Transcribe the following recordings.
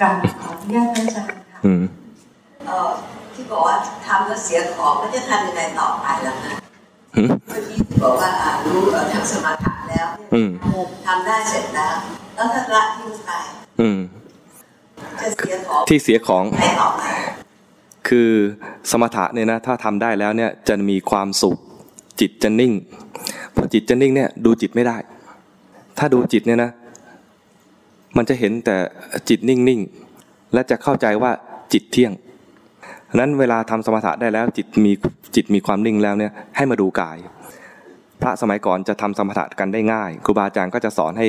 กราบขออนุญาตอาจารย์ค่ะเออที่บอกว่าทำแล้วเสียของก็จะทำยังไงต่อไปล่ะคะเมื่อกี้ที่บอกว่ารู้ทำสมาธิแล้วทำได้เสร็จแล้วแล้วถ้าละทิ้งไปจะเสียของที่เสียของคือสมถะเนี่ยนะถ้าทำได้แล้วเนี่ยจะมีความสุขจิตจะนิ่งพอจิตจะนิ่งเนี่ยดูจิตไม่ได้ ถ้าดูจิตเนี่ยนะ มันจะเห็นแต่จิตนิ่งๆ และจะเข้าใจว่าจิตเที่ยงนั้นเวลาทำสมถะได้แล้วจิตมีจิตมีความนิ่งแล้วเนี่ยให้มาดูกาย พระสมัยก่อนจะทำสมถะกันได้ง่ายครูบาอาจารย์ก็จะสอนให้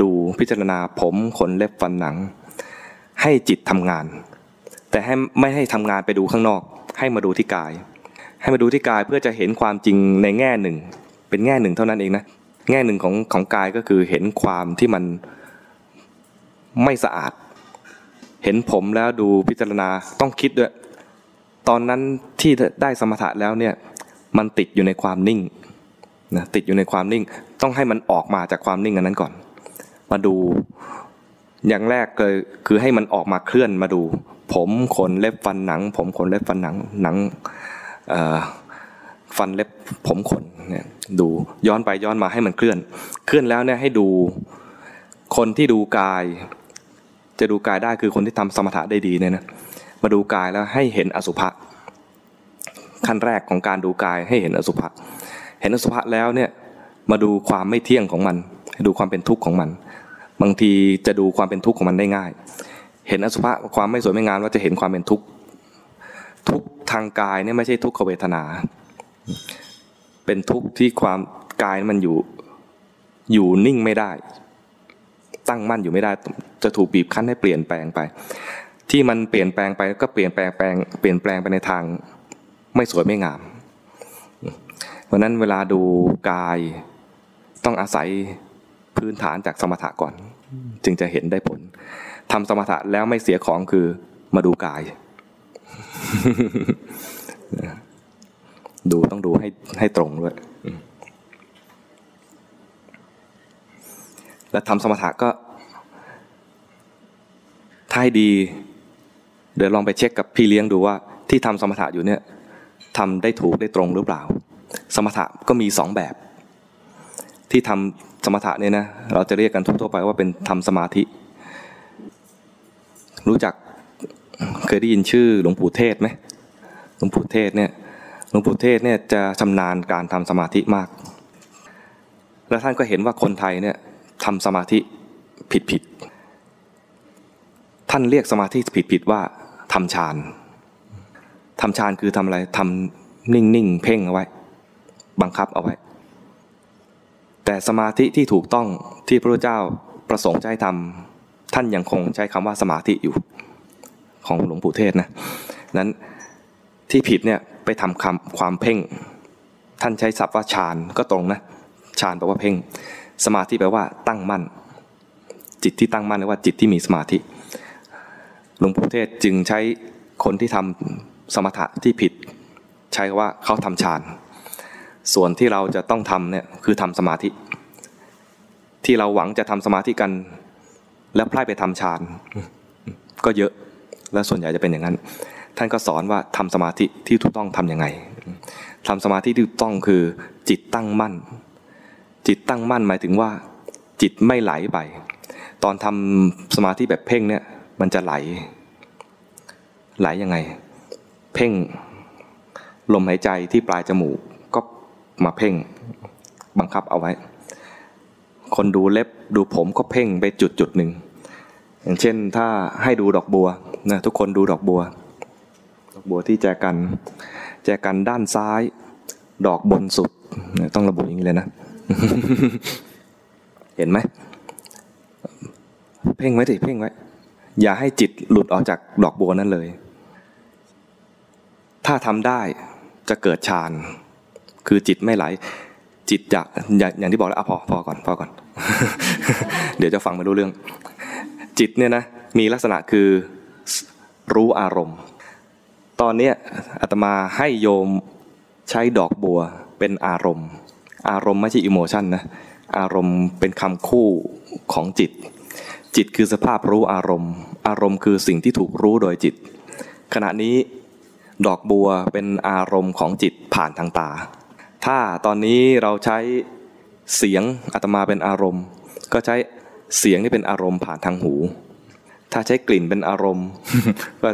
ดูพิจารณาผมขนเล็บฟันหนัง ให้จิตทำงาน แต่ให้ไม่ให้ทำงานไปดูข้างนอก ให้มาดูที่กาย ให้มาดูที่กายเพื่อจะเห็นความจริงในแง่หนึ่ง เป็นแง่หนึ่งเท่านั้นเองนะแง่หนึ่งของของกายก็คือเห็นความที่มัน ไม่สะอาด เห็นผมแล้วดูพิจารณาต้องคิดด้วย ตอนนั้นที่ได้สมถะแล้วเนี่ยมันติดอยู่ในความนิ่งนะติดอยู่ในความนิ่ง ต้องให้มันออกมาจากความนิ่งอันนั้นก่อน มาดูอย่างแรกเลยคือให้มันออกมาเคลื่อนมาดู ผมขนเล็บฟันหนัง ผมขนเล็บฟันหนังหนังฟันเล็บผมขนเนี่ยดูย้อนไปย้อนมาให้มันเคลื่อน เคลื่อนแล้วเนี่ยให้ดูคนที่ดูกาย จะดูกายได้คือคนที่ทำสมถะได้ดีเนี่ยนะมาดูกายแล้วให้เห็นอสุภะขั้นแรกของการดูกายให้เห็นอสุภะเห็นอสุภะแล้วเนี่ยมาดูความไม่เที่ยงของมัน ดูความเป็นทุกข์ของมัน บางทีจะดูความเป็นทุกข์ของมันได้ง่าย เห็นอสุภะความไม่สวยไม่งามว่าจะเห็นความเป็นทุกข์ทุกทางกายเนี่ยไม่ใช่ทุกขเวทนา เป็นทุกข์ที่ความกายมันอยู่อยู่นิ่งไม่ได้ ตั้งมั่นอยู่ไม่ได้ จะถูกบีบคั้นให้เปลี่ยนแปลงไป ที่มันเปลี่ยนแปลงไปก็เปลี่ยนแปลงแปลงเปลี่ยนแปลงไปในทางไม่สวยไม่งาม เพราะนั้นเวลาดูกายต้องอาศัยพื้นฐานจากสมถะก่อน จึงจะเห็นได้ผลทำสมถะแล้วไม่เสียของคือมาดูกาย ดูต้องดูให้ให้ตรงด้วย และทำสมถะก็ ถ้าให้ดี เดี๋ยวลองไปเช็คกับพี่เลี้ยงดูว่า ที่ทำสมถะอยู่เนี่ยทำได้ถูกได้ตรงหรือเปล่า สมถะก็มีสองแบบ ที่ทำสมถะเนี่ยนะเราจะเรียกกันทั่วๆไปว่าเป็นทำสมาธิ รู้จักเคยได้ยินชื่อหลวงปู่เทศไหมหลวงปู่เทศเนี่ยหลวงปู่เทศเนี่ยจะชำนาญการทำสมาธิมาก แล้วท่านก็เห็นว่าคนไทยเนี่ยทำสมาธิผิดผิด ท่านเรียกสมาธิผิดผิดว่าทำฌานทำฌานคือทำอะไรทำนิ่งนิ่งเพ่งเอาไว้ บังคับเอาไว้ แต่สมาธิที่ถูกต้องที่พระเจ้าประสงค์ให้ทำท่านยังคงใช้คำว่าสมาธิอยู่ ของหลวงปู่เทศนะนั้นที่ผิดเนี่ยไปทำคำความเพ่ง ท่านใช้ศัพท์ว่าฌานก็ตรงนะฌานแปลว่าเพ่ง สมาธิแปลว่าตั้งมั่น จิตที่ตั้งมั่นเรียกว่าจิตที่มีสมาธิ หลวงปู่เทศจึงใช้คนที่ทำสมถะที่ผิด ใช้ว่าเขาทำฌานส่วนที่เราจะต้องทำเนี่ยคือทำสมาธิ ที่เราหวังจะทำสมาธิกัน แล้วพลาดไปทำฌานก็เยอะและส่วนใหญ่จะเป็นอย่างนั้น ท่านก็สอนว่าทำสมาธิที่ถูกต้องทํำยังไงทำสมาธิที่ถูกต้องคือจิตตั้งมั่น จิตตั้งมั่นหมายถึงว่า จิตไม่ไหลไป ตอนทำสมาธิแบบเพ่งเนี่ย มันจะไหล ไหลยังไง เพ่ง ลมหายใจที่ปลายจมูกก็มาเพ่ง บังคับเอาไว้ คนดูเล็บดูผมก็เพ่งไปจุดจุดหนึ่งอย่างเช่นถ้าให้ดูดอกบัวนะทุกคนดูดอกบัว ดอกบัวที่แจกัน แจกันด้านซ้าย ดอกบนสุด ต้องระบุอย่างนี้เลยนะ เห็นไหม เพ่งไว้สิเพ่งไว้ อย่าให้จิตหลุดออกจากดอกบัวนั้นเลย ถ้าทำได้จะเกิดฌาน คือจิตไม่ไหล จิตจะอย่างที่บอกแล้วอพอพอก่อนพอก่อน เดี๋ยวจะฟังมาดูเรื่อง จิตเนี่ยนะมีลักษณะคือรู้อารมณ์ ตอนนี้อาตมาให้โยมใช้ดอกบัวเป็นอารมณ์ อารมณ์ไม่ใช่อิโมชันนะ อารมณ์เป็นคำคู่ของจิต จิตคือสภาพรู้อารมณ์ อารมณ์คือสิ่งที่ถูกรู้โดยจิต ขณะนี้ดอกบัวเป็นอารมณ์ของจิตผ่านทางตา ถ้าตอนนี้เราใช้เสียงอาตมาเป็นอารมณ์ ก็ใช้เสียงนี่เป็นอารมณ์ผ่านทางหู ถ้าใช้กลิ่นเป็นอารมณ์ ก็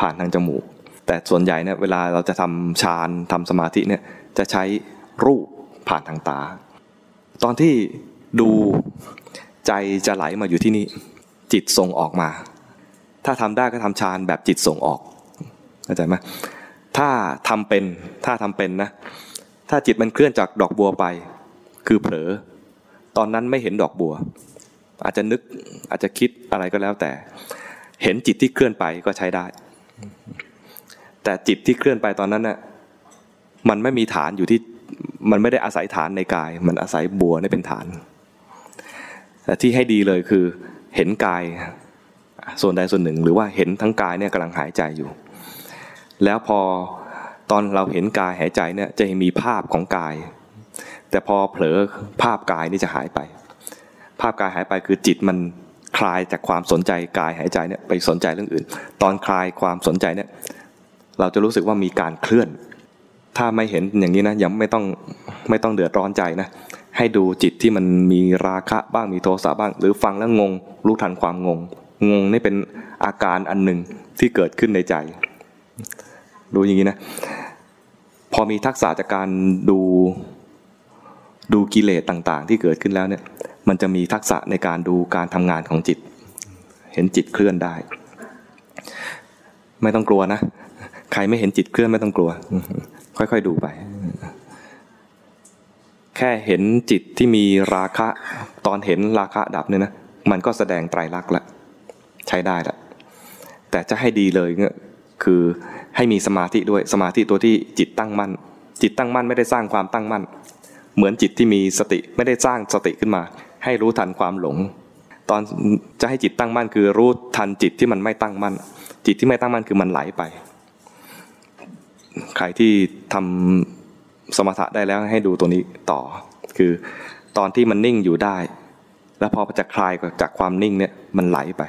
ผ่านทางจมูก แต่ส่วนใหญ่เนี่ยเวลาเราจะทำฌานทำสมาธิเนี่ยจะใช้รูปผ่านทางตา ตอนที่ดู ใจจะไหลมาอยู่ที่นี่ จิตส่งออกมา ถ้าทำได้ก็ทำฌานแบบจิตส่งออกเข้าใจไหมถ้าทำเป็นถ้าทำเป็นนะ ถ้าจิตมันเคลื่อนจากดอกบัวไป คือเผลอ ตอนนั้นไม่เห็นดอกบัว อาจจะนึกอาจจะคิดอะไรก็แล้วแต่ เห็นจิตที่เคลื่อนไปก็ใช้ได้ แต่จิตที่เคลื่อนไปตอนนั้นน่ะมันไม่มีฐานอยู่ที่มันไม่ได้อาศัยฐานในกาย มันอาศัยบัวนี่เป็นฐาน แต่ที่ให้ดีเลยคือเห็นกายส่วนใดส่วนหนึ่ง หรือว่าเห็นทั้งกายเนี่ยกำลังหายใจอยู่ แล้วพอตอนเราเห็นกายหายใจเนี่ยจะมีภาพของกาย แต่พอเผลอภาพกายนี่จะหายไป ภาพกายหายไปคือจิตมันคลายจากความสนใจกายหายใจเนี่ยไปสนใจเรื่องอื่น ตอนคลายความสนใจเนี่ยเราจะรู้สึกว่ามีการเคลื่อน ถ้าไม่เห็นอย่างนี้นะยังไม่ต้องไม่ต้องเดือดร้อนใจนะ ให้ดูจิตที่มันมีราคะบ้างมีโทสะบ้าง หรือฟังแล้วงง รู้ทันความงง งงนี่เป็นอาการอันหนึ่งที่เกิดขึ้นในใจ ดูอย่างนี้นะ พอมีทักษะจากการดูดูกิเลสต่างๆ ที่เกิดขึ้นแล้วเนี่ย มันจะมีทักษะในการดูการทำงานของจิต เห็นจิตเคลื่อนได้ ไม่ต้องกลัวนะ ใครไม่เห็นจิตเคลื่อนไม่ต้องกลัว ค่อยๆดูไป แค่เห็นจิตที่มีราคะ ตอนเห็นราคะดับเนี่ยนะมันก็แสดงไตรลักษณ์ละใช้ได้ละแต่จะให้ดีเลยเนี่ยคือให้มีสมาธิด้วยสมาธิตัวที่จิตตั้งมั่น จิตตั้งมั่นไม่ได้สร้างความตั้งมั่น เหมือนจิตที่มีสติไม่ได้สร้างสติขึ้นมา ให้รู้ทันความหลง ตอนจะให้จิตตั้งมั่นคือรู้ทันจิตที่มันไม่ตั้งมั่น จิตที่ไม่ตั้งมั่นคือมันไหลไป ใครที่ทำ สมถะได้แล้วให้ดูตัวนี้ต่อ คือตอนที่มันนิ่งอยู่ได้ แล้วพอจะคลายจากความนิ่งเนี่ยมันไหลไป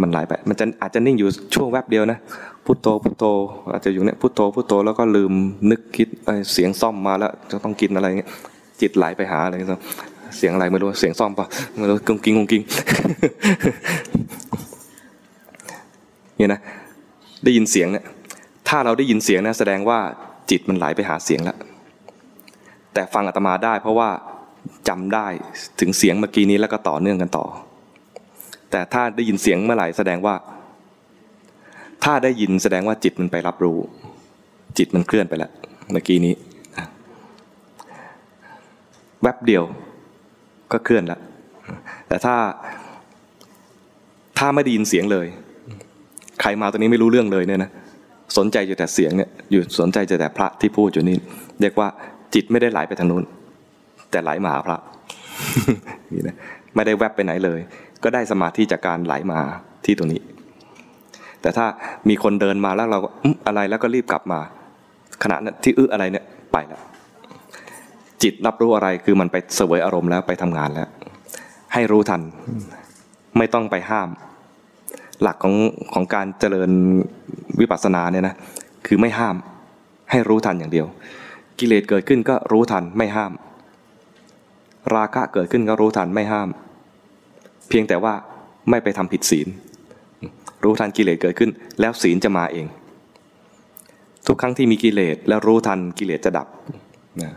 มันไหลไป มันจะอาจจะนิ่งอยู่ช่วงแวบเดียวนะพุทโธพุทโธอาจจะอยู่เนี่ยพุทโธพุทโธแล้วก็ลืมนึกคิดเสียงซ่อมมาแล้วจะต้องกินอะไรเงี้ยจิตไหลไปหาอะไรเสียงอะไรไม่รู้เสียงซ่อมปะไม่รู้กุ้งกิ้งกุ้งกิ้งเนี่ยนะได้ยินเสียงเนี่ยถ้าเราได้ยินเสียงนะแสดงว่า จิตมันไหลไปหาเสียงแล้วแต่ฟังอาตมาได้เพราะว่าจำได้ถึงเสียงเมื่อกี้นี้แล้วก็ต่อเนื่องกันต่อ แต่ถ้าได้ยินเสียงเมื่อไหร่แสดงว่า ถ้าได้ยินแสดงว่าจิตมันไปรับรู้ จิตมันเคลื่อนไปแล้วเมื่อกี้นี้แวบเดียวก็เคลื่อนแล้วแต่ถ้าถ้าไม่ได้ยินเสียงเลย ใครมาตรงนี้ไม่รู้เรื่องเลยเนี่ยนะ สนใจอยู่แต่เสียงเนี่ยอยู่สนใจแต่พระที่พูดอยู่นี่เรียกว่าจิตไม่ได้ไหลไปทางนู้น แต่ไหลมาหาพระนี่นะไม่ได้แวบไปไหนเลย ก็ได้สมาธิจากการไหลมาที่ตรงนี้ แต่ถ้ามีคนเดินมาแล้วเราอะไรแล้วก็รีบกลับมา ขณะนั้นที่อึอะไรเนี่ยไปแล้วจิตรับรู้อะไรคือมันไปเสวยอารมณ์แล้วไปทำงานแล้ว ให้รู้ทัน ไม่ต้องไปห้าม หลักของของการเจริญวิปัสสนาเนี่ยนะคือไม่ห้ามให้รู้ทันอย่างเดียว กิเลสเกิดขึ้นก็รู้ทันไม่ห้าม ราคะเกิดขึ้นก็รู้ทันไม่ห้าม เพียงแต่ว่าไม่ไปทำผิดศีล รู้ทันกิเลสเกิดขึ้น แล้วศีลจะมาเอง ทุกครั้งที่มีกิเลสแล้วรู้ทันกิเลสจะดับนะ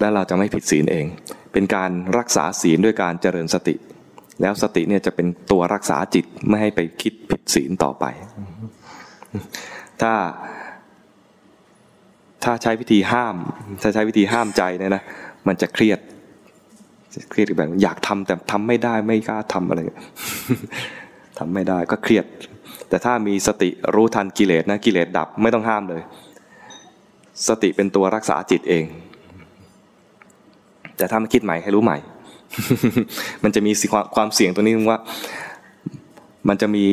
แล้วเราจะไม่ผิดศีลเอง เป็นการรักษาศีลด้วยการเจริญสติ แล้วสติเนี่ยจะเป็นตัวรักษาจิตไม่ให้ไปคิดผิดศีลต่อไป ถ้า ถ้าใช้วิธีห้าม ถ้าใช้วิธีห้ามใจเนี่ยนะมันจะเครียดเครียดแบบอยากทำแต่ทำไม่ได้ไม่กล้าทำอะไรทำไม่ได้ก็เครียด แต่ถ้ามีสติรู้ทันกิเลสนะกิเลสดับไม่ต้องห้ามเลย สติเป็นตัวรักษาจิตเอง แต่ถ้าไม่คิดใหม่ให้รู้ใหม่ มันจะมีความเสี่ยงตัวนี้ว่า มันจะมี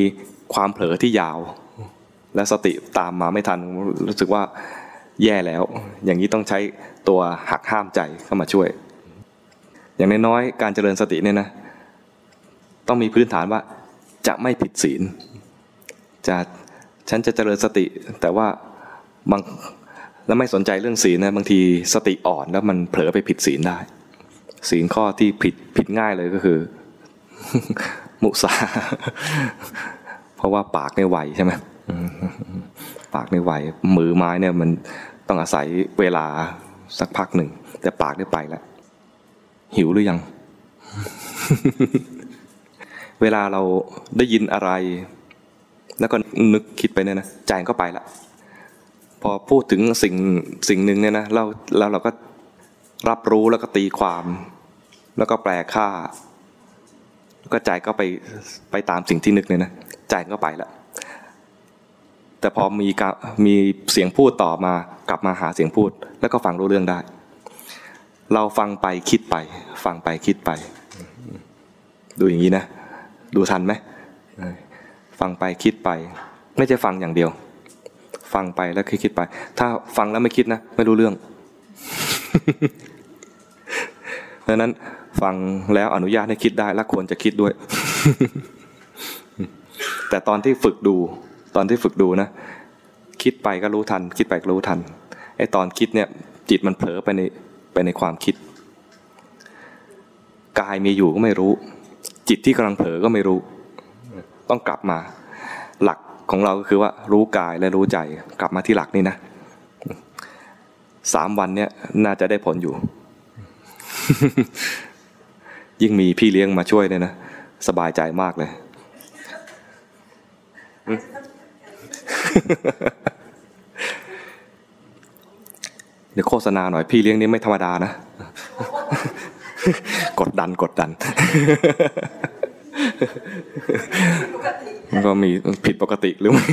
ความเผลอที่ยาว และสติตามมาไม่ทันรู้สึกว่าแย่แล้ว อย่างนี้ต้องใช้ตัวหักห้ามใจเข้ามาช่วย อย่างน้อยๆการเจริญสติเนี่ยนะ ต้องมีพื้นฐานว่าจะไม่ผิดศีลจะฉันจะเจริญสติ แต่ว่าบางแล้วไม่สนใจเรื่องศีลนะบางทีสติอ่อนแล้วมันเผลอไปผิดศีลได้ ศีลข้อที่ผิดผิดง่ายเลยก็คือ มุสา เพราะว่าปากในไหวใช่ไหมปากในไหว มือไม้เนี่ยมันต้องอาศัยเวลาสักพักหนึ่ง แต่ปากได้ไปแล้ว หิวหรือยัง เวลาเราได้ยินอะไร แล้วก็นึกคิดไปเนี่ยนะใจก็ไปละพอพูดถึงสิ่งสิ่งหนึ่งเนี่ยนะเราแล้วเราก็ รับรู้แล้วก็ตีความ แล้วก็แปลค่า แล้วก็ใจก็ไปไปตามสิ่งที่นึกเนี่ยนะใจก็ไปละแต่พอมีกมีเสียงพูดต่อมากลับมาหาเสียงพูด แล้วก็ฟังรู้เรื่องได้ เราฟังไปคิดไป ฟังไปคิดไป ดูอย่างนี้นะ ดูทันไหมฟังไปคิดไป ไม่ใช่ฟังอย่างเดียว ฟังไปแล้วคิดคิดไป ถ้าฟังแล้วไม่คิดนะ ไม่รู้เรื่อง ดังนั้นฟังแล้วอนุญาตให้คิดได้และควรจะคิดด้วย แต่ตอนที่ฝึกดู ตอนที่ฝึกดูนะ คิดไปก็รู้ทัน คิดไปก็รู้ทันไอ้ตอนคิดเนี่ยจิตมันเผลอไปในไปในความคิด กายมีอยู่ก็ไม่รู้ จิตที่กำลังเผลอก็ไม่รู้ ต้องกลับมา หลักของเราก็คือว่ารู้กายและรู้ใจ กลับมาที่หลักนี่นะ สามวันเนี่ยน่าจะได้ผลอยู่ ยิ่งมีพี่เลี้ยงมาช่วยเนี่ยนะ สบายใจมากเลย เดี๋ยวโฆษณาหน่อยพี่เลี้ยงนี่ไม่ธรรมดานะ กดดันกดดันมันก็มีผิดปกติหรือไม่